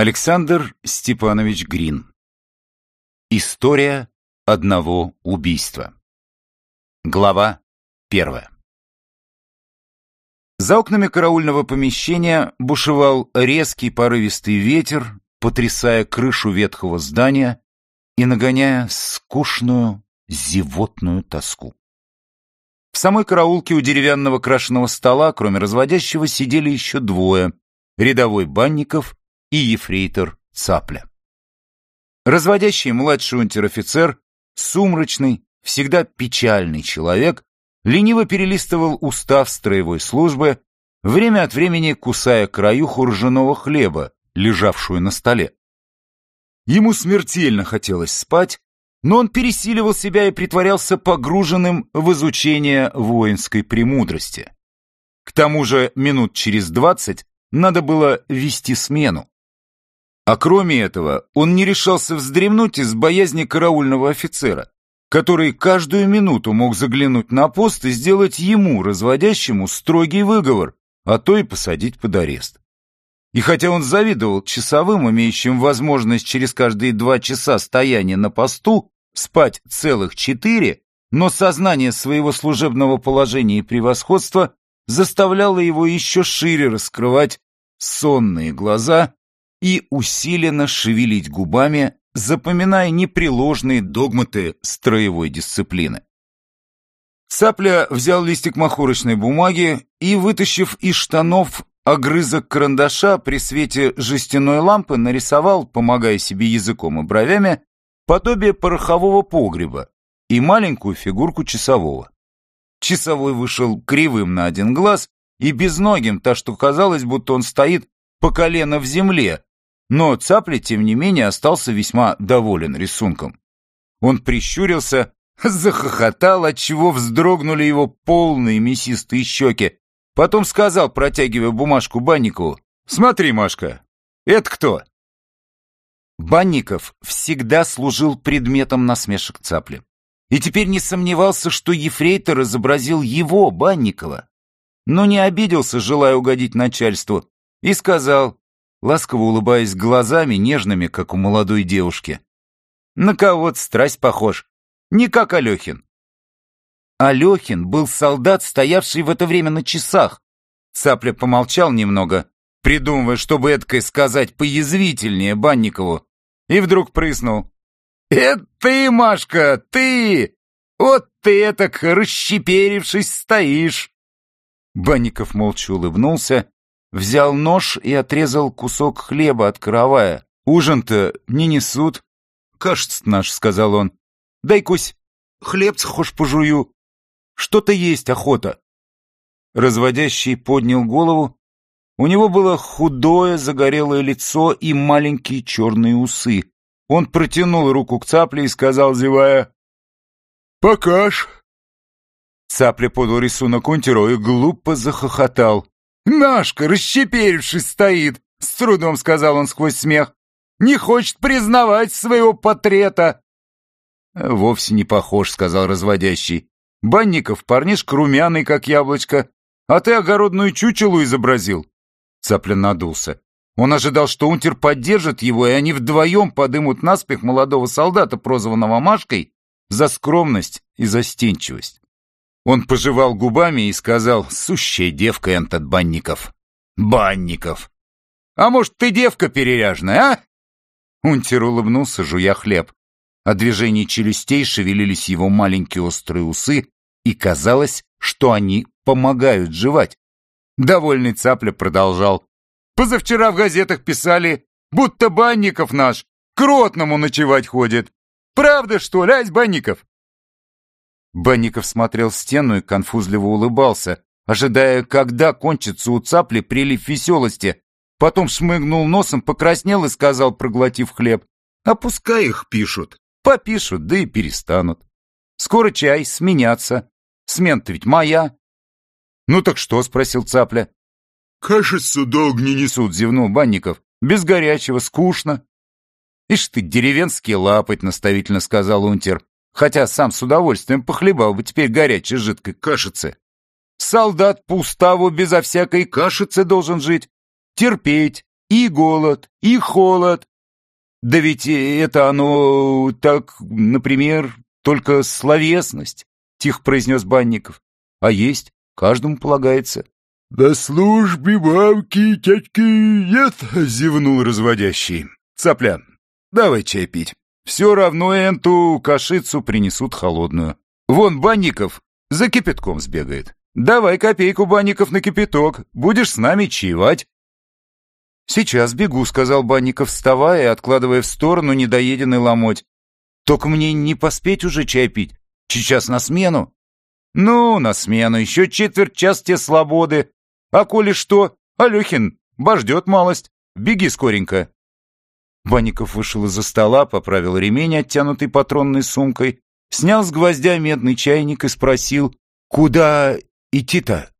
Александр Степанович Грин. История одного убийства. Глава первая. За окнами караульного помещения бушевал резкий порывистый ветер, потрясая крышу ветхого здания и нагоняя скучную зевотную тоску. В самой караулке у деревянного крашеного стола, кроме разводящего, сидели еще двое — рядовой Банников и ефрейтор Цапля. Разводящий младший унтер-офицер, сумрачный, всегда печальный человек, лениво перелистывал устав строевой службы, время от времени кусая краюху ржаного хлеба, лежавшую на столе. Ему смертельно хотелось спать, но он пересиливал себя и притворялся погруженным в изучение воинской премудрости. К тому же минут через двадцать надо было вести смену. А кроме этого, он не решался вздремнуть из боязни караульного офицера, который каждую минуту мог заглянуть на пост и сделать ему, разводящему, строгий выговор, а то и посадить под арест. И хотя он завидовал часовым, имеющим возможность через каждые два часа стояния на посту спать целых четыре, но сознание своего служебного положения и превосходства заставляло его еще шире раскрывать сонные глаза и усиленно шевелить губами, запоминая непреложные догматы строевой дисциплины. Цапля взял листик махорочной бумаги и, вытащив из штанов огрызок карандаша, при свете жестяной лампы нарисовал, помогая себе языком и бровями, подобие порохового погреба и маленькую фигурку часового. Часовой вышел кривым на один глаз и безногим, так что казалось, будто он стоит по колено в земле, но Цапли, тем не менее, остался весьма доволен рисунком. Он прищурился, захохотал, отчего вздрогнули его полные мясистые щеки. Потом сказал, протягивая бумажку Банникову, «Смотри, Машка, это кто?» Банников всегда служил предметом насмешек Цапли. И теперь не сомневался, что ефрейтор изобразил его, Банникова. Но не обиделся, желая угодить начальству, и сказал, ласково улыбаясь глазами, нежными, как у молодой девушки. На кого-то страсть похож, не как Алехин. Алехин был солдат, стоявший в это время на часах. Цапля помолчал немного, придумывая, чтобы эткой сказать поязвительнее Банникову, и вдруг прыснул. «Это ты, Машка, ты! Вот ты этак расщеперившись стоишь!» Банников молча улыбнулся Взял нож и отрезал кусок хлеба от каравая. Ужин-то не несут. Кажется наш, сказал он. Дай, Кусь, хлебц хошь пожую. Что-то есть охота. Разводящий поднял голову. У него было худое загорелое лицо и маленькие черные усы. Он протянул руку к цапле и сказал, зевая, «Покаж». Цапля подал рисунок унтеру и глупо захохотал. «Нашка, расщеперившись, стоит!» — с трудом сказал он сквозь смех. «Не хочет признавать своего портрета!» «Вовсе не похож», — сказал разводящий. «Банников, парнишка румяный, как яблочко, а ты огородную чучелу изобразил». Цаплин надулся. Он ожидал, что унтер поддержит его, и они вдвоем подымут наспех молодого солдата, прозванного Машкой, за скромность и застенчивость. Он пожевал губами и сказал, сущая девка этот Банников. Банников. А может, ты девка переряжная, а? Унтер улыбнулся, жуя хлеб. От движений челюстей шевелились его маленькие острые усы, и казалось, что они помогают жевать. Довольный цапля продолжал. Позавчера в газетах писали, будто Банников наш к ротному ночевать ходит. Правда, что ли, Банников? Банников смотрел в стену и конфузливо улыбался, ожидая, когда кончится у цапли прилив веселости. Потом шмыгнул носом, покраснел и сказал, проглотив хлеб, «А пускай их пишут. Попишут, да и перестанут. Скоро чай, сменяться. Смена-то ведь моя». «Ну так что?» — спросил цапля. «Кажется, долг не несут», — зевнул Банников. «Без горячего, скучно». «Ишь ты, деревенский лапоть», — наставительно сказал унтер хотя сам с удовольствием похлебал бы теперь горячей жидкой кашицы. Солдат по уставу безо всякой кашицы должен жить, терпеть, и голод, и холод. Да ведь это оно так, например, только словесность, тихо произнес Банников. А есть, каждому полагается. «На службе мамки тетки нет», — зевнул разводящий. «Цапля, давай чай пить. Все равно энту кашицу принесут холодную. Вон Банников за кипятком сбегает. Давай копейку, Банников, на кипяток. Будешь с нами чаевать». «Сейчас бегу», — сказал Банников, вставая и откладывая в сторону недоеденный ломоть. «Только мне не поспеть уже чай пить. Сейчас на смену». «Ну, на смену. Еще четверть час тебе свободы. А коли что, Алехин, бождет малость. Беги скоренько». Банников вышел из-за стола, поправил ремень, оттянутый патронной сумкой, снял с гвоздя медный чайник и спросил, «Куда идти-то?»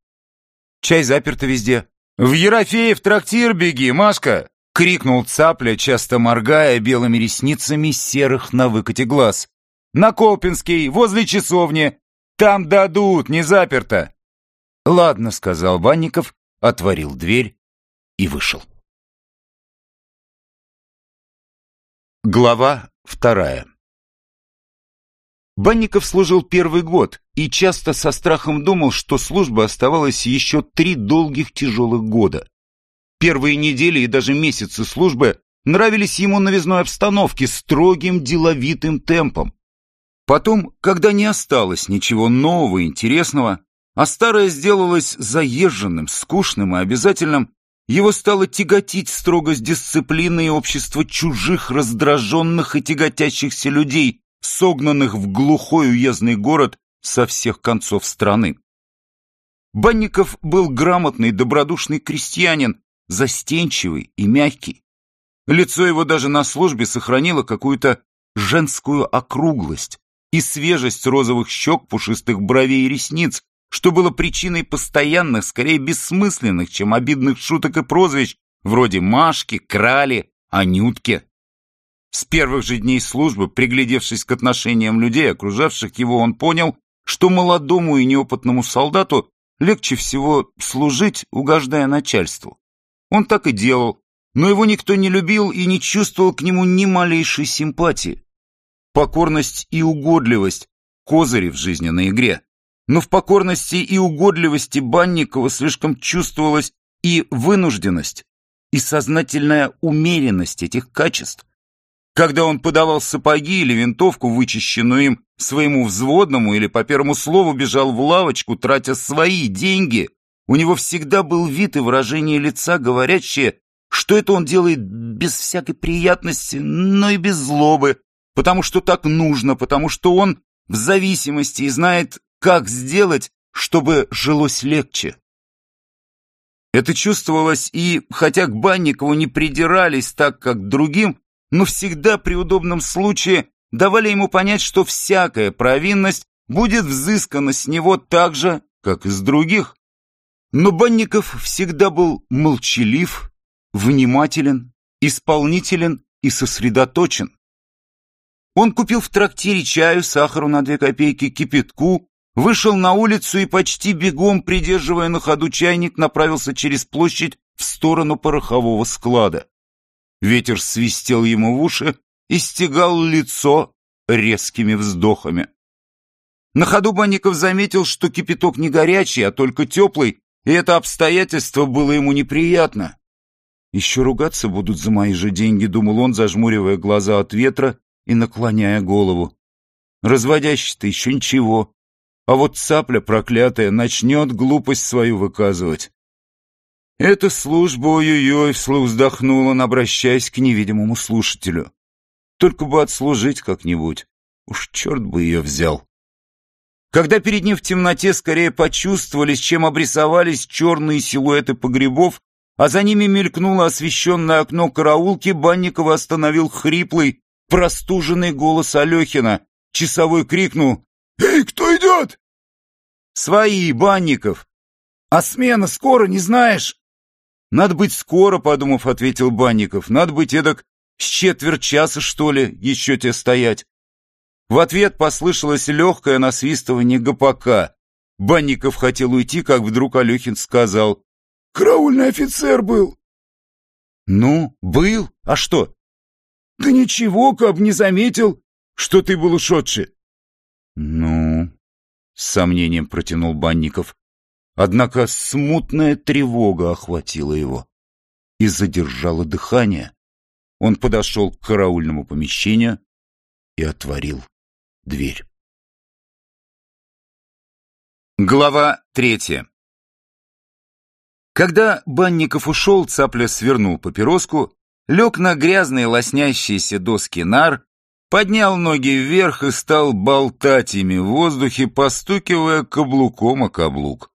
«Чай заперто везде». «В Ерофеев трактир беги, Машка!» — крикнул цапля, часто моргая белыми ресницами серых на выкате глаз. «На Колпинский, возле часовни. Там дадут, не заперто». «Ладно», — сказал Банников, отворил дверь и вышел. Глава вторая Банников служил первый год и часто со страхом думал, что служба оставалась еще три долгих тяжелых года. Первые недели и даже месяцы службы нравились ему новизной обстановке, строгим деловитым темпом. Потом, когда не осталось ничего нового и интересного, а старое сделалось заезженным, скучным и обязательным, его стало тяготить строгость дисциплины и общества чужих, раздраженных и тяготящихся людей, согнанных в глухой уездный город со всех концов страны. Банников был грамотный, добродушный крестьянин, застенчивый и мягкий. Лицо его даже на службе сохранило какую-то женскую округлость и свежесть розовых щек, пушистых бровей и ресниц, что было причиной постоянных, скорее бессмысленных, чем обидных шуток и прозвищ, вроде Машки, Крали, Анютки. С первых же дней службы, приглядевшись к отношениям людей, окружавших его, он понял, что молодому и неопытному солдату легче всего служить, угождая начальству. Он так и делал, но его никто не любил и не чувствовал к нему ни малейшей симпатии. Покорность и угодливость – козыри в жизненной игре но в покорности и угодливости Банникова слишком чувствовалась и вынужденность, и сознательная умеренность этих качеств. Когда он подавал сапоги или винтовку, вычищенную им своему взводному или по первому слову бежал в лавочку, тратя свои деньги, у него всегда был вид и выражение лица, говорящие, что это он делает без всякой приятности, но и без злобы, потому что так нужно, потому что он в зависимости и знает, как сделать, чтобы жилось легче? Это чувствовалось и, хотя к Банникову не придирались так, как другим, но всегда при удобном случае давали ему понять, что всякая провинность будет взыскана с него так же, как и с других. Но Банников всегда был молчалив, внимателен, исполнителен и сосредоточен. Он купил в трактире чаю, сахару на две копейки, кипятку, вышел на улицу и почти бегом, придерживая на ходу чайник, направился через площадь в сторону порохового склада. Ветер свистел ему в уши и стегал лицо резкими вздохами. На ходу Банников заметил, что кипяток не горячий, а только теплый, и это обстоятельство было ему неприятно. «Еще ругаться будут за мои же деньги», — думал он, зажмуривая глаза от ветра и наклоняя голову. «Разводящий-то еще ничего, а вот цапля проклятая начнет глупость свою выказывать. Эта служба ой-ой-ой вслух вздохнула, обращаясь к невидимому слушателю. Только бы отслужить как-нибудь. Уж черт бы ее взял. Когда перед ним в темноте скорее почувствовались, чем обрисовались черные силуэты погребов, а за ними мелькнуло освещенное окно караулки, Банникова остановил хриплый, простуженный голос Алехина. Часовой крикнул «Эй, кто идет?» «Свои, Банников!» «А смена скоро, не знаешь?» «Надо быть скоро», — подумав, ответил Банников. «Надо быть эдак с четверть часа, что ли, еще тебе стоять». В ответ послышалось легкое насвистывание гопака. Банников хотел уйти, как вдруг Алехин сказал. «Караульный офицер был». Ну, был? А что? Да ничего, как не заметил, что ты был ушедший. Ну, с сомнением протянул Банников. Однако смутная тревога охватила его и задержала дыхание. Он подошел к караульному помещению и отворил дверь. Глава третья Когда Банников ушел, цапля свернул папироску, лег на грязные лоснящиеся доски нар, поднял ноги вверх и стал болтать ими в воздухе, постукивая каблуком о каблук.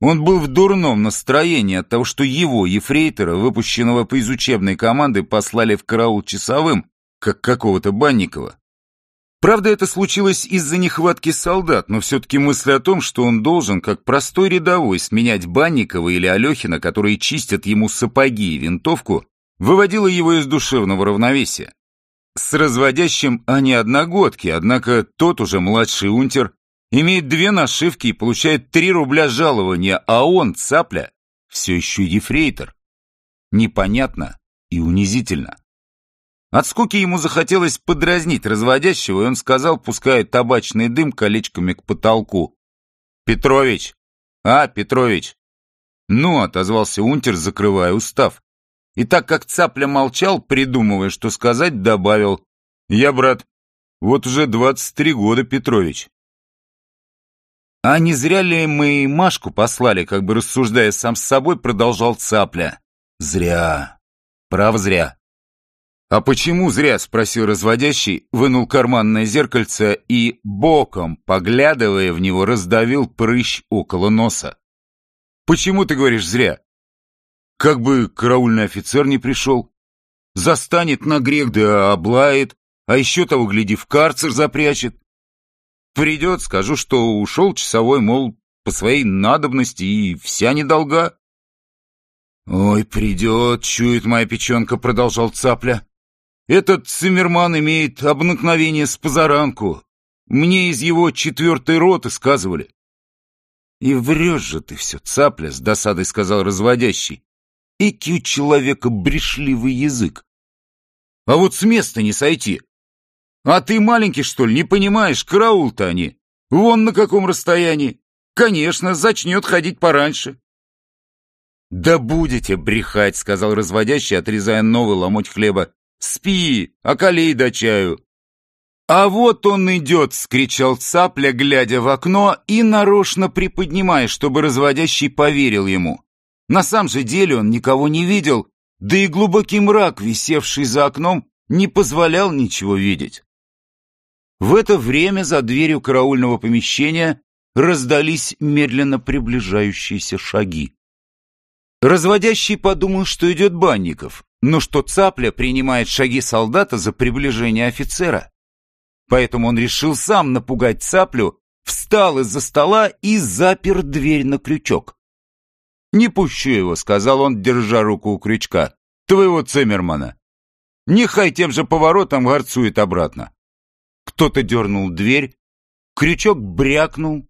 Он был в дурном настроении от того, что его, ефрейтора, выпущенного по изучебной команды, послали в караул часовым, как какого-то Банникова. Правда, это случилось из-за нехватки солдат, но все-таки мысль о том, что он должен, как простой рядовой, сменять Банникова или Алехина, которые чистят ему сапоги и винтовку, выводила его из душевного равновесия. С разводящим они одногодки, однако тот уже младший унтер, имеет две нашивки и получает три рубля жалования, а он, цапля, все еще ефрейтор. Непонятно и унизительно. От скуки ему захотелось подразнить разводящего, и он сказал, пуская табачный дым колечками к потолку. «Петрович! А, Петрович!» «Ну», — отозвался унтер, закрывая устав. И так как цапля молчал, придумывая, что сказать, добавил. «Я, брат, вот уже двадцать три года, Петрович». «А не зря ли мы Машку послали?» Как бы рассуждая сам с собой, продолжал цапля. «Зря. Прав зря. «А почему зря?» — спросил разводящий, вынул карманное зеркальце и, боком, поглядывая в него, раздавил прыщ около носа. «Почему ты говоришь зря?» «Как бы караульный офицер не пришел. Застанет на грех да облает, а еще того, гляди, в карцер запрячет. Придет, скажу, что ушел часовой, мол, по своей надобности и вся недолга». «Ой, придет, чует моя печенка», — продолжал цапля. Этот Циммерман имеет обыкновение с позаранку. Мне из его четвертой роты сказывали. И врешь же ты все, цапля, с досадой сказал разводящий. Эки у человека брешливый язык. А вот с места не сойти. А ты маленький, что ли, не понимаешь, караул-то они. Вон на каком расстоянии. Конечно, зачнет ходить пораньше. «Да будете брехать», — сказал разводящий, отрезая новый ломоть хлеба. Спи, околей до чаю». «А вот он идет!» — скричал цапля, глядя в окно и нарочно приподнимая, чтобы разводящий поверил ему. На самом же деле он никого не видел, да и глубокий мрак, висевший за окном, не позволял ничего видеть. В это время за дверью караульного помещения раздались медленно приближающиеся шаги. Разводящий подумал, что идет Банников, но что цапля принимает шаги солдата за приближение офицера. Поэтому он решил сам напугать цаплю, встал из-за стола и запер дверь на крючок. «Не пущу его», — сказал он, держа руку у крючка, — «твоего Циммермана. Нехай тем же поворотом горцует обратно». Кто-то дернул дверь, крючок брякнул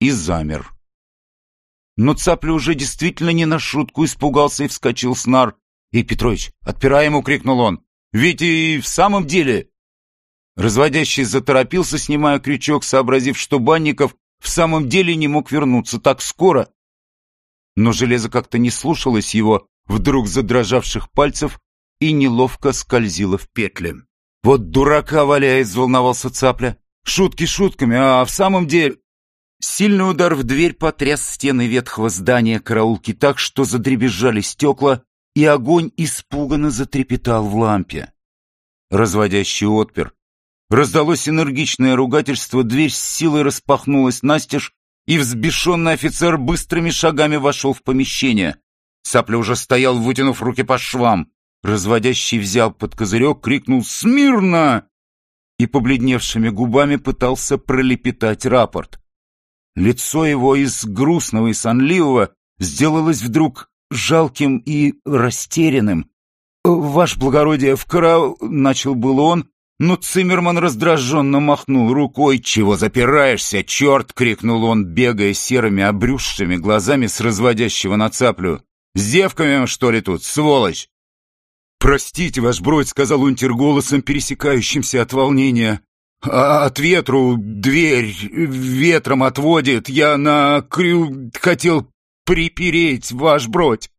и замер. Но цапля уже действительно не на шутку испугался и вскочил с нар. «Эй, Петрович, отпирай ему!» — крикнул он. «Ведь и в самом деле...» Разводящий заторопился, снимая крючок, сообразив, что Банников в самом деле не мог вернуться так скоро. Но железо как-то не слушалось его вдруг задрожавших пальцев и неловко скользило в петли. «Вот дурака валяет!» — взволновался цапля. «Шутки шутками, а в самом деле...» Сильный удар в дверь потряс стены ветхого здания караулки так, что задребезжали стекла, и огонь испуганно затрепетал в лампе. Разводящий отпер. Раздалось энергичное ругательство, дверь с силой распахнулась настежь, и взбешенный офицер быстрыми шагами вошел в помещение. Цапля уже стоял, вытянув руки по швам. Разводящий взял под козырек, крикнул «Смирно!» и побледневшими губами пытался пролепетать рапорт. Лицо его из грустного и сонливого сделалось вдруг жалким и растерянным. «Ваше благородие, в кара...» — начал был он, но Циммерман раздраженно махнул рукой. «Чего запираешься, черт!» — крикнул он, бегая серыми обрюзшими глазами с разводящего на цаплю. «С девками, что ли, тут, сволочь?» «Простите, ваш бродь», — сказал унтер голосом, пересекающимся от волнения. «А от ветру дверь ветром отводит. Я на крю хотел припереть, ваш бродь».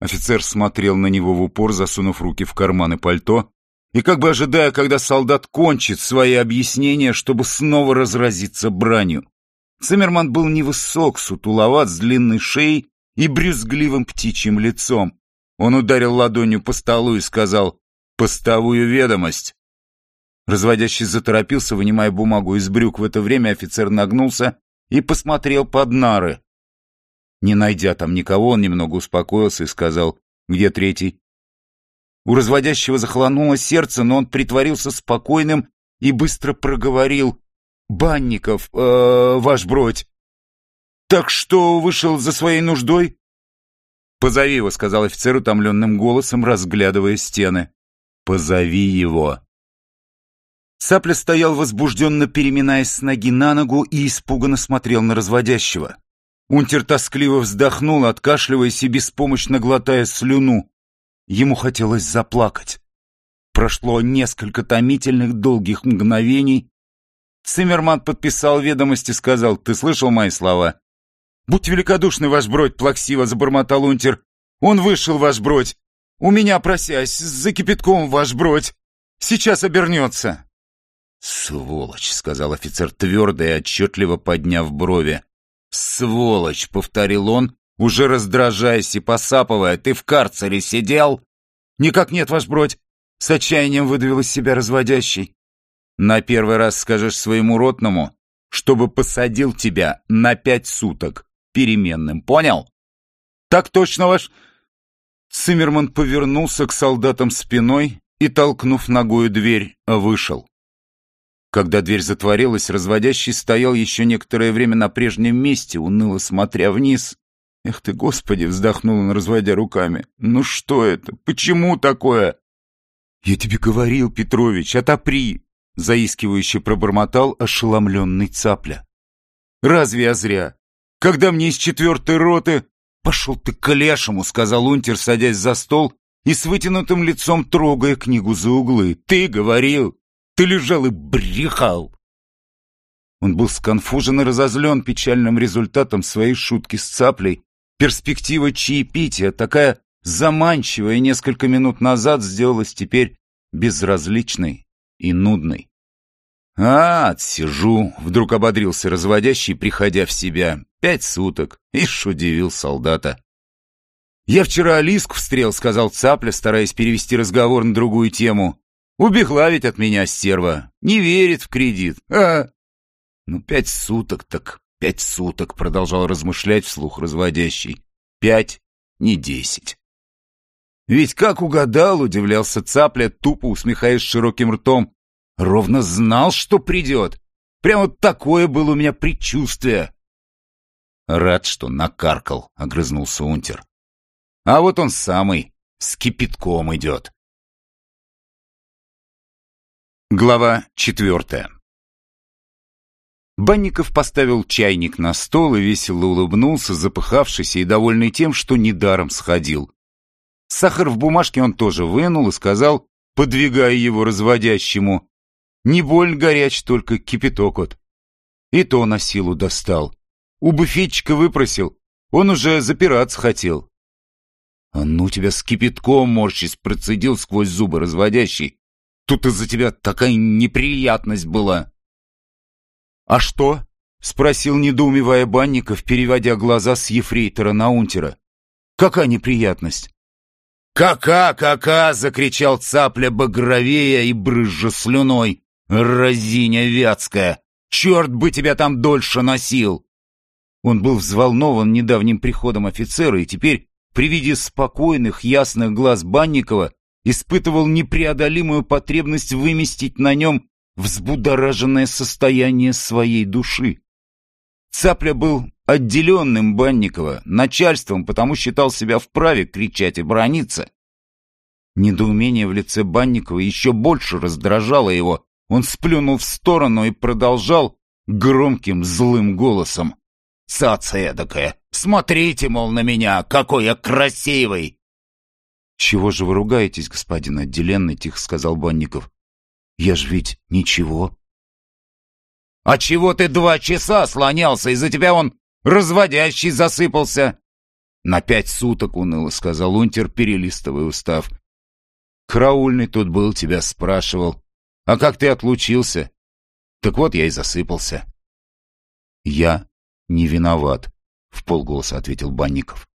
Офицер смотрел на него в упор, засунув руки в карманы пальто, и как бы ожидая, когда солдат кончит свои объяснения, чтобы снова разразиться бранью. Циммерман был невысок, сутуловат, с длинной шеей и брюзгливым птичьим лицом. Он ударил ладонью по столу и сказал «Постовую ведомость». Разводящий заторопился, вынимая бумагу из брюк. В это время офицер нагнулся и посмотрел под нары. Не найдя там никого, он немного успокоился и сказал «Где третий?» У разводящего захолонуло сердце, но он притворился спокойным и быстро проговорил «Банников, э, ваш бродь». «Так что вышел за своей нуждой?» «Позови его», — сказал офицер утомленным голосом, разглядывая стены. «Позови его». Сапля стоял возбужденно, переминаясь с ноги на ногу и испуганно смотрел на разводящего. Унтер тоскливо вздохнул, откашливаясь и беспомощно глотая слюну. Ему хотелось заплакать. Прошло несколько томительных долгих мгновений. Циммерман подписал ведомость и сказал, «Ты слышал мои слова?» «Будь великодушный, ваш бродь!» — плаксиво забормотал унтер. «Он вышел, ваш бродь! У меня, просясь, за кипятком, ваш бродь! Сейчас обернется!» «Сволочь!» — сказал офицер твердо и отчетливо подняв брови. «Сволочь!» — повторил он, уже раздражаясь и посапывая. «Ты в карцере сидел?» «Никак нет, ваш бродь!» — с отчаянием выдавил из себя разводящий. «На первый раз скажешь своему ротному, чтобы посадил тебя на пять суток переменным, понял? Так точно, ваш... Циммерман повернулся к солдатам спиной и, толкнув ногою дверь, вышел. Когда дверь затворилась, разводящий стоял еще некоторое время на прежнем месте, уныло смотря вниз. «Эх ты, Господи!» — вздохнул он, разводя руками. «Ну что это? Почему такое?» «Я тебе говорил, Петрович, отопри!» — заискивающе пробормотал ошеломленный цапля. «Разве я зря? Когда мне из четвертой роты... Пошел ты к лешему, сказал унтер, садясь за стол и с вытянутым лицом трогая книгу за углы. Ты говорил, ты лежал и брехал. Он был сконфужен и разозлен печальным результатом своей шутки с цаплей. Перспектива чаепития, такая заманчивая несколько минут назад, сделалась теперь безразличной и нудной. «А, отсижу», — вдруг ободрился разводящий, приходя в себя. «Пять суток». Ишь, удивил солдата. «Я вчера Алиску встрел», — сказал Цапля, стараясь перевести разговор на другую тему. «Убегла ведь от меня стерва. Не верит в кредит. А!» «Ну, пять суток так пять суток», — продолжал размышлять вслух разводящий. «Пять, не десять». «Ведь как угадал», — удивлялся Цапля, тупо усмехаясь широким ртом. Ровно знал, что придет. Прямо такое было у меня предчувствие. Рад, что накаркал, огрызнулся унтер. А вот он самый, с кипятком идет. Глава четвертая Банников поставил чайник на стол и весело улыбнулся, запыхавшийся и довольный тем, что недаром сходил. Сахар в бумажке он тоже вынул и сказал, подвигая его разводящему, не боль горяч, только кипяток от. И то на силу достал. У буфетчика выпросил. Он уже запираться хотел. А ну тебя с кипятком, морщись, процедил сквозь зубы разводящий. Тут из-за тебя такая неприятность была. А что? Спросил, недоумевая Банников, переводя глаза с ефрейтора на унтера. Какая неприятность? «Кака-кака!» — закричал цапля багровея и брызжа слюной. «Разиня вятская! Черт бы тебя там дольше носил!» Он был взволнован недавним приходом офицера и теперь, при виде спокойных, ясных глаз Банникова, испытывал непреодолимую потребность выместить на нем взбудораженное состояние своей души. Цапля был отделенным Банникова, начальством, потому считал себя вправе кричать и брониться. Недоумение в лице Банникова еще больше раздражало его, он сплюнул в сторону и продолжал громким злым голосом. «Цаца эдакая! Смотрите, мол, на меня, какой я красивый!» «Чего же вы ругаетесь, господин отделенный?» — тихо сказал Банников. «Я ж ведь ничего». «А чего ты два часа слонялся? Из-за тебя он разводящий засыпался!» «На пять суток уныло», — сказал унтер, перелистывая устав. «Караульный тут был, тебя спрашивал. А как ты отлучился?» «Так вот я и засыпался». «Я не виноват», — в полголоса ответил Банников.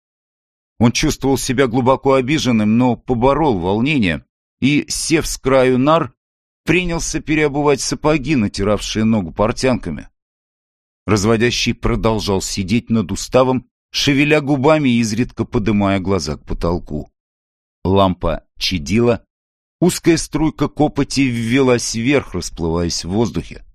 Он чувствовал себя глубоко обиженным, но поборол волнение и, сев с краю нар, принялся переобувать сапоги, натиравшие ногу портянками. Разводящий продолжал сидеть над уставом, шевеля губами и изредка подымая глаза к потолку. Лампа чадила, узкая струйка копоти ввелась вверх, расплываясь в воздухе.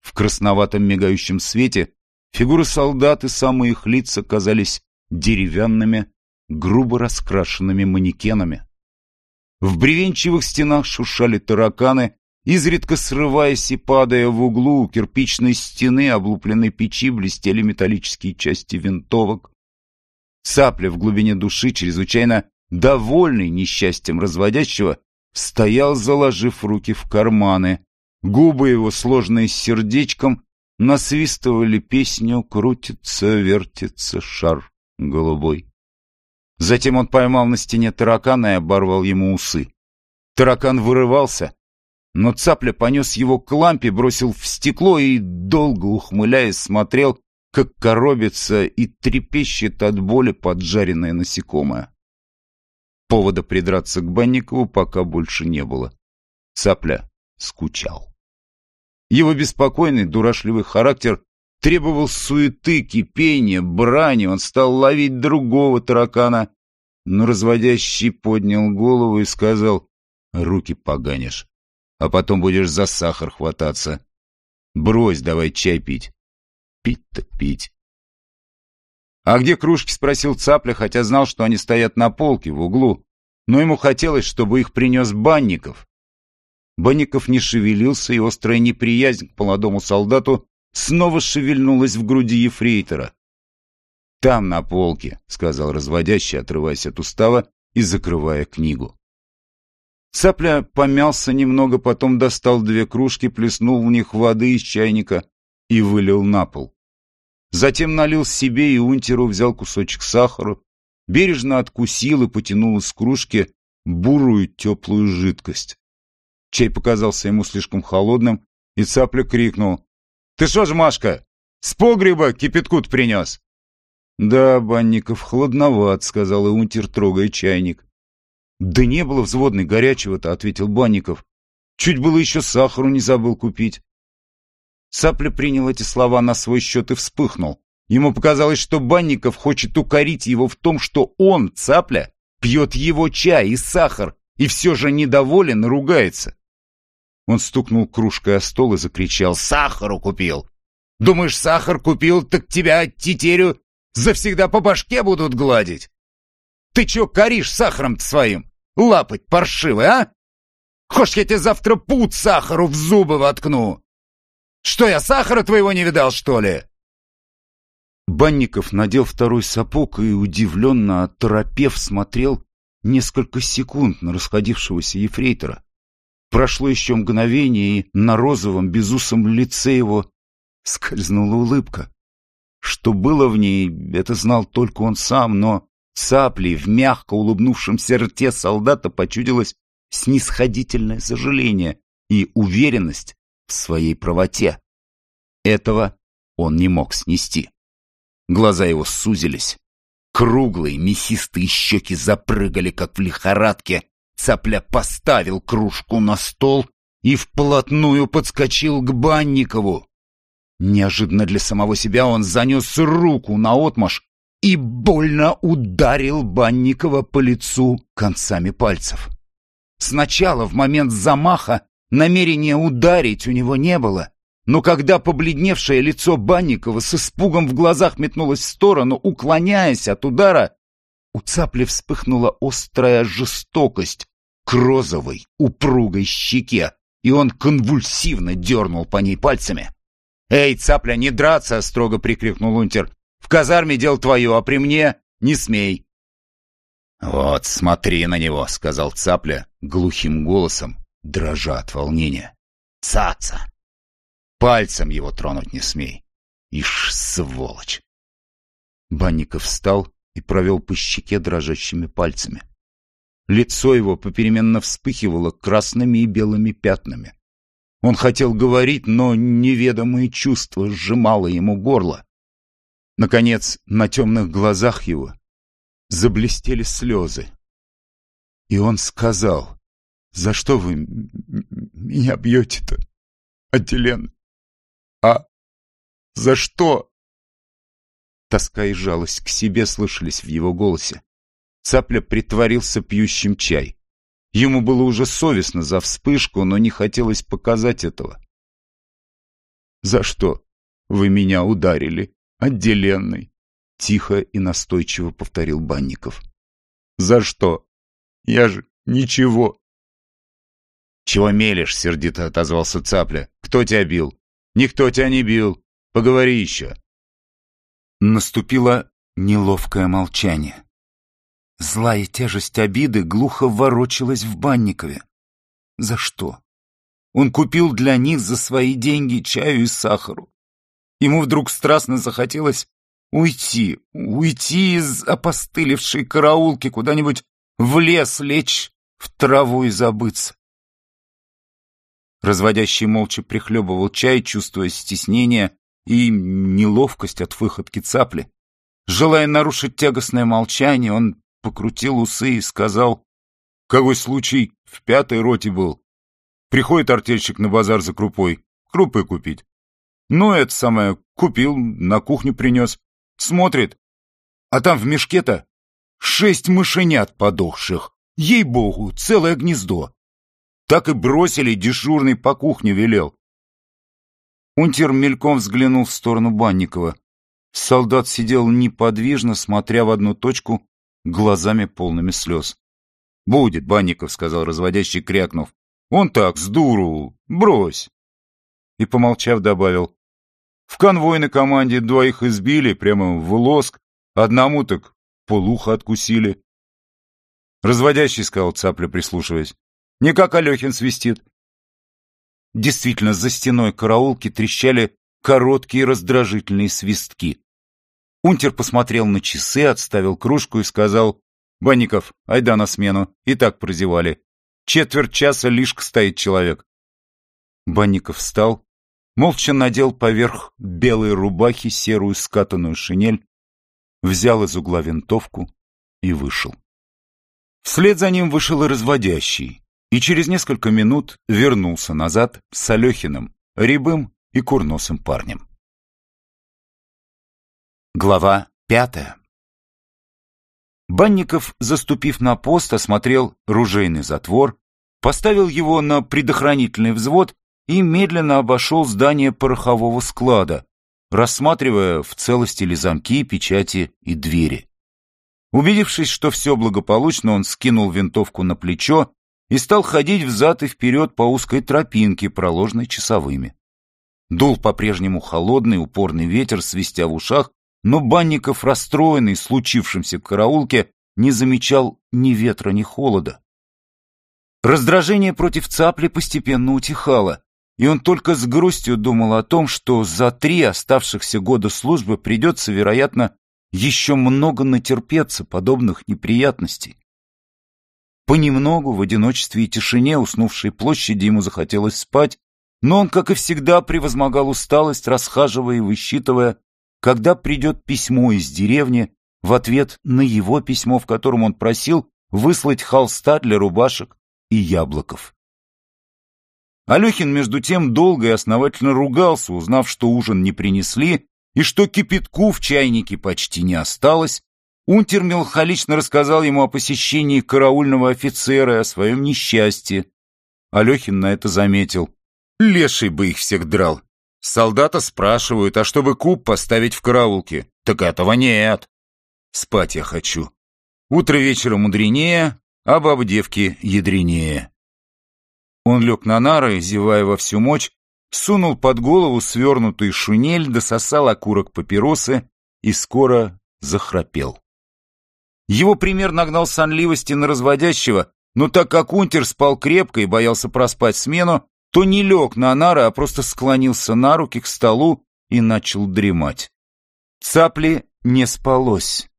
В красноватом мигающем свете фигуры солдат и самые их лица казались деревянными, грубо раскрашенными манекенами. В бревенчивых стенах шуршали тараканы, изредка срываясь и падая в углу у кирпичной стены облупленной печи блестели металлические части винтовок. Цапля в глубине души, чрезвычайно довольный несчастьем разводящего, стоял, заложив руки в карманы. Губы его, сложные сердечком, насвистывали песню «Крутится, вертится шар голубой». Затем он поймал на стене таракана и оборвал ему усы. Таракан вырывался, но цапля понес его к лампе, бросил в стекло и, долго ухмыляясь, смотрел, как коробится и трепещет от боли поджаренное насекомое. Повода придраться к Банникову пока больше не было. Цапля скучал. Его беспокойный, дурашливый характер требовал суеты, кипения, брани. Он стал ловить другого таракана, но разводящий поднял голову и сказал, «Руки поганишь, а потом будешь за сахар хвататься. Брось давай чай пить». Пить-то пить. «А где кружки?» — спросил Цапля, хотя знал, что они стоят на полке в углу, но ему хотелось, чтобы их принес Банников. Банников не шевелился, и острая неприязнь к молодому солдату снова шевельнулась в груди ефрейтора. «Там, на полке», — сказал разводящий, отрываясь от устава и закрывая книгу. Цапля помялся немного, потом достал две кружки, плеснул в них воды из чайника и вылил на пол. Затем налил себе и унтеру, взял кусочек сахара, бережно откусил и потянул из кружки бурую теплую жидкость. Чай показался ему слишком холодным, и цапля крикнул. «Ты что ж, Машка, с погреба кипятку принес?» «Да, Банников, холодноват», — сказал Иунтер, трогая чайник. «Да не было взводной горячего-то», — ответил Банников. «Чуть было еще сахару не забыл купить». Цапля принял эти слова на свой счет и вспыхнул. Ему показалось, что Банников хочет укорить его в том, что он, Цапля, пьет его чай и сахар, и все же недоволен и ругается. Он стукнул кружкой о стол и закричал «Сахару купил! Думаешь, сахар купил, так тебя, тетерю, завсегда по башке будут гладить? Ты че коришь сахаром-то своим? Лапать паршивый, а? Хочешь, я тебе завтра пуд сахару в зубы воткну? Что, я сахара твоего не видал, что ли?» Банников надел второй сапог и, удивленно оторопев, смотрел несколько секунд на расходившегося ефрейтора. Прошло еще мгновение, и на розовом безусом лице его скользнула улыбка. Что было в ней, это знал только он сам, но цапли в мягко улыбнувшемся рте солдата почудилось снисходительное сожаление и уверенность в своей правоте. Этого он не мог снести. Глаза его сузились. Круглые мясистые щеки запрыгали, как в лихорадке. Цапля поставил кружку на стол и вплотную подскочил к Банникову. Неожиданно для самого себя он занес руку на отмаш и больно ударил Банникова по лицу концами пальцев. Сначала, в момент замаха, намерения ударить у него не было, но когда побледневшее лицо Банникова с испугом в глазах метнулось в сторону, уклоняясь от удара, у цапли вспыхнула острая жестокость к розовой, упругой щеке, и он конвульсивно дернул по ней пальцами. «Эй, цапля, не драться!» — строго прикрикнул унтер. «В казарме дел твое, а при мне не смей!» «Вот, смотри на него», — сказал цапля глухим голосом, дрожа от волнения. «Цаца! Пальцем его тронуть не смей! Ишь, сволочь!» Банников встал и провел по щеке дрожащими пальцами. Лицо его попеременно вспыхивало красными и белыми пятнами. Он хотел говорить, но неведомое чувство сжимало ему горло. Наконец, на темных глазах его заблестели слезы. И он сказал, «За что вы меня бьете-то, Отделен? А за что?» Тоска и жалость к себе слышались в его голосе. Цапля притворился пьющим чай. Ему было уже совестно за вспышку, но не хотелось показать этого. «За что вы меня ударили, отделенный?» Тихо и настойчиво повторил Банников. «За что? Я же ничего!» «Чего мелешь?» — сердито отозвался Цапля. «Кто тебя бил?» «Никто тебя не бил. Поговори еще». Наступило неловкое молчание. Злая тяжесть обиды глухо ворочалась в Банникове. За что? Он купил для них за свои деньги чаю и сахару. Ему вдруг страстно захотелось уйти, уйти из опостылевшей караулки куда-нибудь в лес лечь, в траву и забыться. Разводящий молча прихлебывал чай, чувствуя стеснение и неловкость от выходки цапли. Желая нарушить тягостное молчание, он покрутил усы и сказал, «Какой случай в пятой роте был? Приходит артельщик на базар за крупой, крупы купить. Ну, это самое, купил, на кухню принес. Смотрит, а там в мешке-то шесть мышенят подохших. Ей-богу, целое гнездо. Так и бросили, дежурный по кухне велел. Унтер мельком взглянул в сторону Банникова. Солдат сидел неподвижно, смотря в одну точку, глазами полными слез. «Будет, Банников», — сказал разводящий, крякнув. «Он так, с дуру, брось». И, помолчав, добавил. «В конвойной команде двоих избили, прямо в лоск, одному так полуха откусили». Разводящий, — сказал цапля, прислушиваясь. «Не как Алехин свистит». Действительно, за стеной караулки трещали короткие раздражительные свистки. Унтер посмотрел на часы, отставил кружку и сказал, «Банников, айда на смену, и так прозевали. Четверть часа лишь стоит человек». Банников встал, молча надел поверх белой рубахи серую скатанную шинель, взял из угла винтовку и вышел. Вслед за ним вышел и разводящий, и через несколько минут вернулся назад с Алехиным, рябым и курносым парнем. Глава пятая Банников, заступив на пост, осмотрел ружейный затвор, поставил его на предохранительный взвод и медленно обошел здание порохового склада, рассматривая в целости ли замки, печати и двери. Убедившись, что все благополучно, он скинул винтовку на плечо и стал ходить взад и вперед по узкой тропинке, проложенной часовыми. Дул по-прежнему холодный, упорный ветер, свистя в ушах, но Банников, расстроенный случившимся в караулке, не замечал ни ветра, ни холода. Раздражение против цапли постепенно утихало, и он только с грустью думал о том, что за три оставшихся года службы придется, вероятно, еще много натерпеться подобных неприятностей. Понемногу, в одиночестве и тишине уснувшей площади ему захотелось спать, но он, как и всегда, превозмогал усталость, расхаживая и высчитывая, когда придет письмо из деревни в ответ на его письмо, в котором он просил выслать холста для рубашек и яблоков. Алехин, между тем, долго и основательно ругался, узнав, что ужин не принесли и что кипятку в чайнике почти не осталось. Унтер меланхолично рассказал ему о посещении караульного офицера и о своем несчастье. Алехин на это заметил. «Леший бы их всех драл. Солдата спрашивают, а чтобы куб поставить в караулке? Так этого нет. Спать я хочу. Утро вечера мудренее, а баба девки ядренее. Он лег на нары, зевая во всю мочь, сунул под голову свернутый шунель, дососал окурок папиросы и скоро захрапел. Его пример нагнал сонливости на разводящего, но так как унтер спал крепко и боялся проспать смену, то не лег на нары, а просто склонился на руки к столу и начал дремать. Цапли не спалось.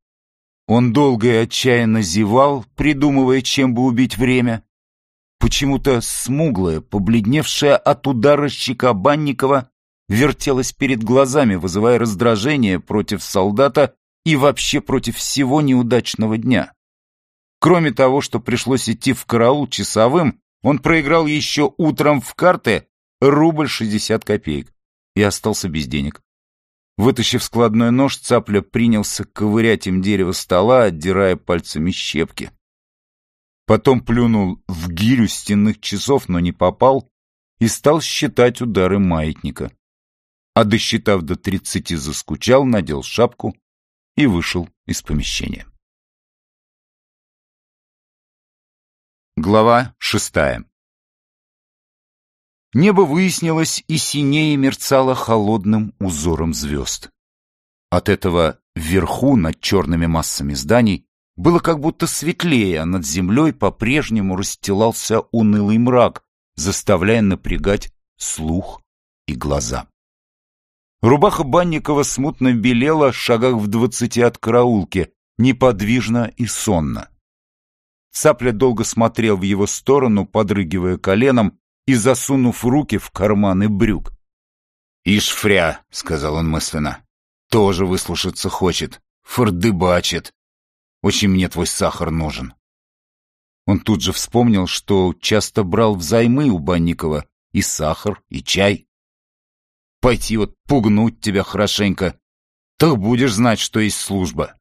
Он долго и отчаянно зевал, придумывая, чем бы убить время. Почему-то смуглая, побледневшая от удара щека Банникова, вертелась перед глазами, вызывая раздражение против солдата и вообще против всего неудачного дня. Кроме того, что пришлось идти в караул часовым, он проиграл еще утром в карты рубль шестьдесят копеек и остался без денег. Вытащив складной нож, цапля принялся ковырять им дерево стола, отдирая пальцами щепки. Потом плюнул в гирю стенных часов, но не попал, и стал считать удары маятника. А досчитав до тридцати, заскучал, надел шапку и вышел из помещения. Глава шестая Небо выяснилось и синее мерцало холодным узором звезд. От этого вверху, над черными массами зданий, было как будто светлее, а над землей по-прежнему расстилался унылый мрак, заставляя напрягать слух и глаза. Рубаха Банникова смутно белела шагах в двадцати от караулки, неподвижно и сонно. Цапля долго смотрел в его сторону, подрыгивая коленом, и засунув руки в карманы брюк. «Ишь, фря!» — сказал он мысленно. «Тоже выслушаться хочет. Фордыбачит. Очень мне твой сахар нужен». Он тут же вспомнил, что часто брал взаймы у Банникова и сахар, и чай. «Пойти вот пугнуть тебя хорошенько. Так будешь знать, что есть служба».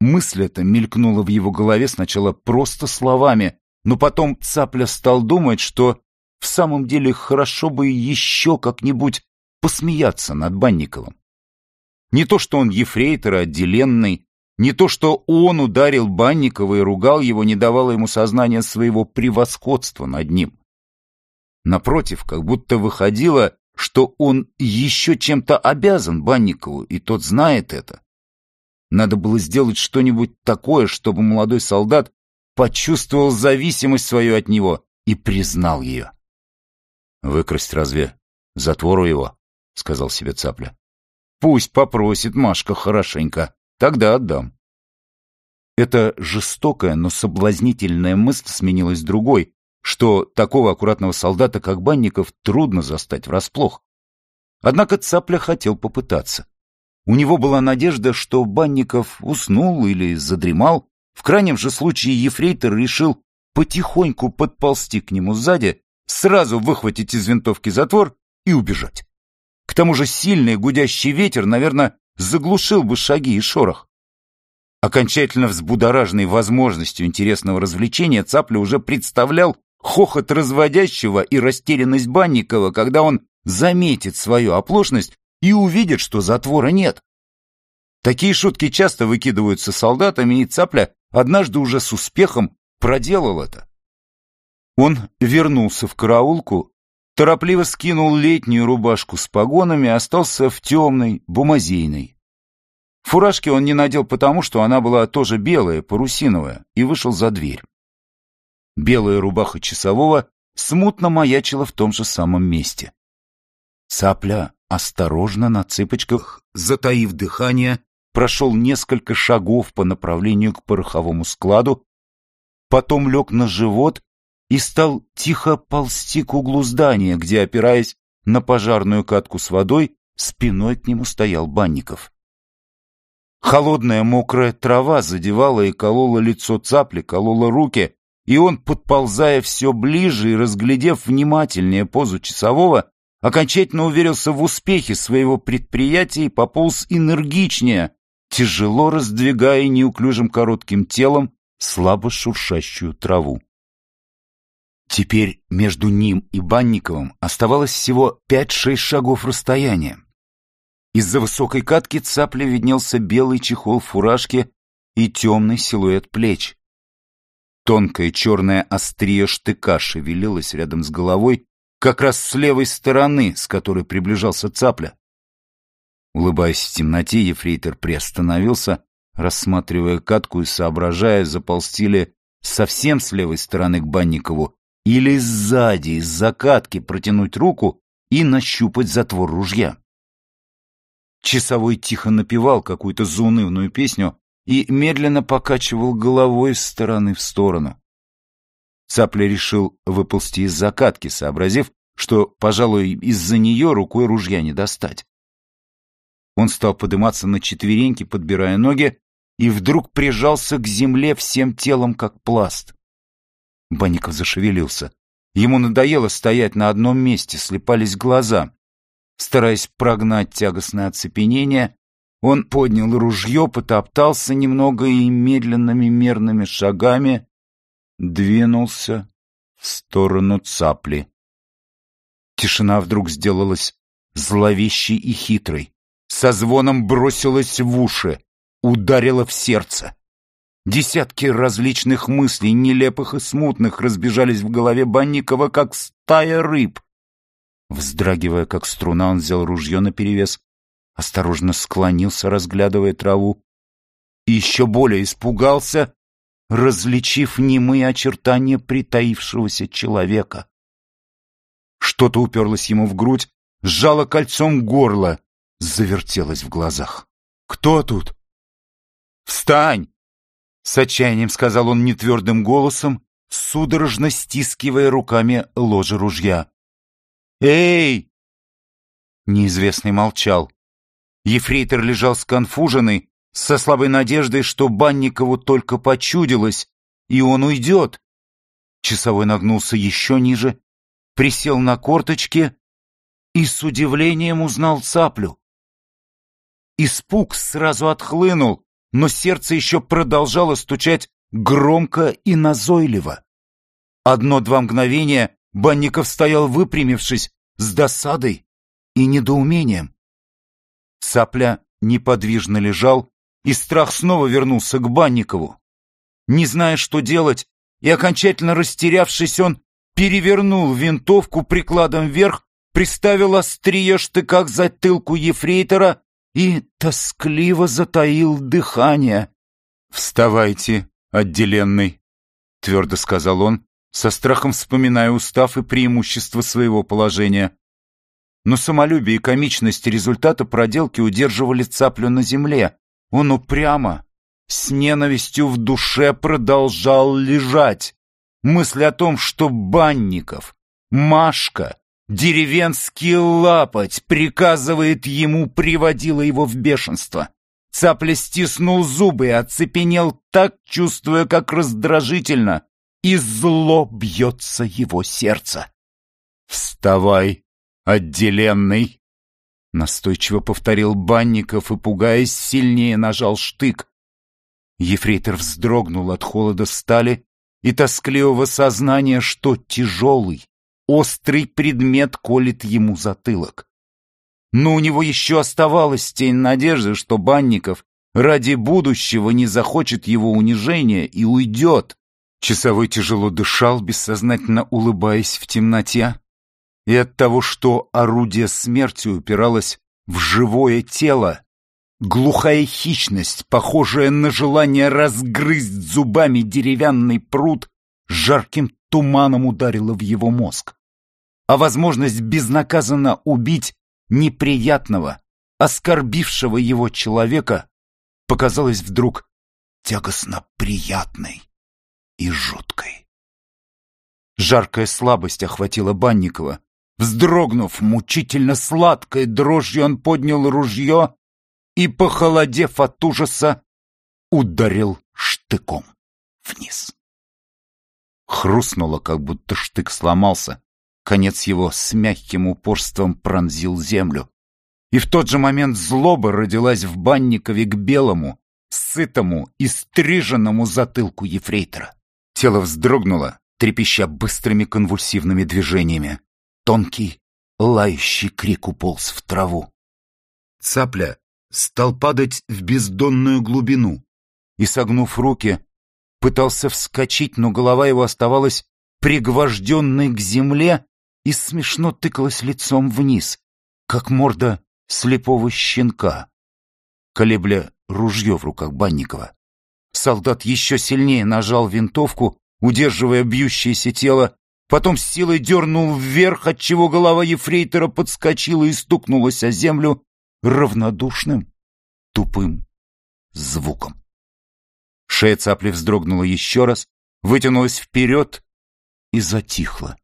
Мысль эта мелькнула в его голове сначала просто словами, но потом Цапля стал думать, что в самом деле хорошо бы еще как-нибудь посмеяться над Банниковым. Не то, что он ефрейтор отделенный, не то, что он ударил Банникова и ругал его, не давало ему сознания своего превосходства над ним. Напротив, как будто выходило, что он еще чем-то обязан Банникову, и тот знает это. Надо было сделать что-нибудь такое, чтобы молодой солдат почувствовал зависимость свою от него и признал ее. «Выкрасть разве затвору его?» — сказал себе цапля. «Пусть попросит Машка хорошенько, тогда отдам». Эта жестокая, но соблазнительная мысль сменилась другой, что такого аккуратного солдата, как Банников, трудно застать врасплох. Однако цапля хотел попытаться. У него была надежда, что Банников уснул или задремал, в крайнем же случае ефрейтор решил потихоньку подползти к нему сзади, сразу выхватить из винтовки затвор и убежать. К тому же сильный гудящий ветер, наверное, заглушил бы шаги и шорох. Окончательно взбудораженный возможностью интересного развлечения, Цапля уже представлял хохот разводящего и растерянность Банникова, когда он заметит свою оплошность и увидит, что затвора нет. Такие шутки часто выкидываются солдатами, и Цапля однажды уже с успехом проделал это. Он вернулся в караулку, торопливо скинул летнюю рубашку с погонами остался в темной, бумазейной. Фуражки он не надел потому, что она была тоже белая, парусиновая, и вышел за дверь. Белая рубаха часового смутно маячила в том же самом месте. Цапля осторожно на цыпочках, затаив дыхание, прошел несколько шагов по направлению к пороховому складу, потом лег на живот и стал тихо ползти к углу здания, где, опираясь на пожарную катку с водой, спиной к нему стоял Банников. Холодная мокрая трава задевала и колола лицо цапли, колола руки, и он, подползая все ближе и разглядев внимательнее позу часового, окончательно уверился в успехе своего предприятия и пополз энергичнее, тяжело раздвигая неуклюжим коротким телом слабо шуршащую траву. Теперь между ним и Банниковым оставалось всего пять-шесть шагов расстояния. Из-за высокой катки цапли виднелся белый чехол фуражки и темный силуэт плеч. Тонкое черное острие штыка шевелилось рядом с головой, как раз с левой стороны, с которой приближался цапля. Улыбаясь в темноте, ефрейтор приостановился, рассматривая катку и соображая, заползти ли совсем с левой стороны к Банникову или сзади, из-за катки протянуть руку и нащупать затвор ружья. Часовой тихо напевал какую-то заунывную песню и медленно покачивал головой из стороны в сторону. Цапля решил выползти из закатки, сообразив, что, пожалуй, из-за нее рукой ружья не достать. Он стал подниматься на четвереньки, подбирая ноги, и вдруг прижался к земле всем телом, как пласт. Банников зашевелился. Ему надоело стоять на одном месте, слепались глаза. Стараясь прогнать тягостное оцепенение, он поднял ружье, потоптался немного и медленными мерными шагами двинулся в сторону цапли. Тишина вдруг сделалась зловещей и хитрой, со звоном бросилась в уши, ударила в сердце. Десятки различных мыслей, нелепых и смутных, разбежались в голове Банникова, как стая рыб. Вздрагивая, как струна, он взял ружье наперевес, осторожно склонился, разглядывая траву, и еще более испугался, различив немые очертания притаившегося человека. Что-то уперлось ему в грудь, сжало кольцом горло, завертелось в глазах. «Кто тут?» «Встань!» — с отчаянием сказал он нетвердым голосом, судорожно стискивая руками ложе ружья. «Эй!» Неизвестный молчал. Ефрейтор лежал сконфуженный, со слабой надеждой, что Банникову только почудилось, и он уйдет. Часовой нагнулся еще ниже, присел на корточки и с удивлением узнал цаплю. Испуг сразу отхлынул, но сердце еще продолжало стучать громко и назойливо. Одно-два мгновения Банников стоял выпрямившись, с досадой и недоумением. Цапля неподвижно лежал, и страх снова вернулся к Банникову. Не зная, что делать, и окончательно растерявшись, он перевернул винтовку прикладом вверх, приставил острие штыка к затылку ефрейтора и тоскливо затаил дыхание. «Вставайте, отделенный», — твердо сказал он, со страхом вспоминая устав и преимущество своего положения. Но самолюбие и комичность результата проделки удерживали цаплю на земле, он упрямо, с ненавистью в душе продолжал лежать. Мысль о том, что Банников, Машка, деревенский лапоть приказывает ему, приводила его в бешенство. Цапля стиснул зубы и оцепенел так, чувствуя, как раздражительно и зло бьется его сердце. «Вставай, отделенный!» Настойчиво повторил Банников и, пугаясь, сильнее нажал штык. Ефрейтор вздрогнул от холода стали и тоскливого сознания, что тяжелый, острый предмет колет ему затылок. Но у него еще оставалась тень надежды, что Банников ради будущего не захочет его унижения и уйдет. Часовой тяжело дышал, бессознательно улыбаясь в темноте, и от того, что орудие смерти упиралось в живое тело, глухая хищность, похожая на желание разгрызть зубами деревянный пруд, жарким туманом ударила в его мозг. А возможность безнаказанно убить неприятного, оскорбившего его человека, показалась вдруг тягостно приятной и жуткой. Жаркая слабость охватила Банникова, Вздрогнув мучительно сладкой дрожью, он поднял ружье и, похолодев от ужаса, ударил штыком вниз. Хрустнуло, как будто штык сломался. Конец его с мягким упорством пронзил землю. И в тот же момент злоба родилась в банникове к белому, сытому и стриженному затылку ефрейтора. Тело вздрогнуло, трепеща быстрыми конвульсивными движениями. Тонкий, лающий крик уполз в траву. Цапля стал падать в бездонную глубину и, согнув руки, пытался вскочить, но голова его оставалась пригвожденной к земле и смешно тыкалась лицом вниз, как морда слепого щенка. колебля ружье в руках Банникова. Солдат еще сильнее нажал винтовку, удерживая бьющееся тело, потом с силой дернул вверх, отчего голова ефрейтора подскочила и стукнулась о землю равнодушным, тупым звуком. Шея цапли вздрогнула еще раз, вытянулась вперед и затихла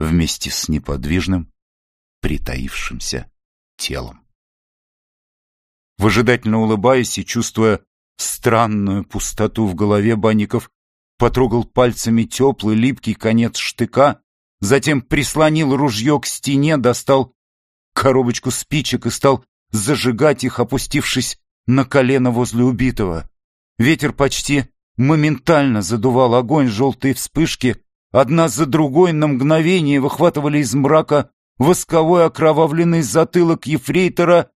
вместе с неподвижным, притаившимся телом. Выжидательно улыбаясь и чувствуя странную пустоту в голове, Банников потрогал пальцами теплый липкий конец штыка, затем прислонил ружье к стене, достал коробочку спичек и стал зажигать их, опустившись на колено возле убитого. Ветер почти моментально задувал огонь, желтые вспышки одна за другой на мгновение выхватывали из мрака восковой окровавленный затылок ефрейтора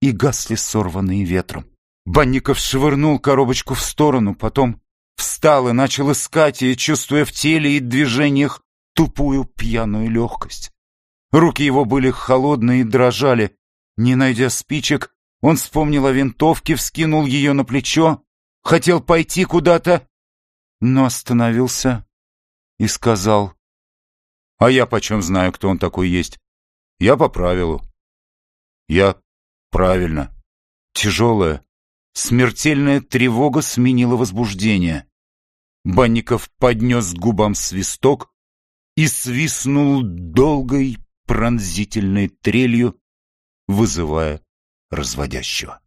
и гасли сорванные ветром. Банников швырнул коробочку в сторону, потом встал и начал искать ее, чувствуя в теле и движениях тупую пьяную легкость. Руки его были холодные и дрожали. Не найдя спичек, он вспомнил о винтовке, вскинул ее на плечо, хотел пойти куда-то, но остановился и сказал, «А я почем знаю, кто он такой есть? Я по правилу. Я правильно. Тяжелая, смертельная тревога сменила возбуждение. Банников поднес к губам свисток и свистнул долгой пронзительной трелью, вызывая разводящего.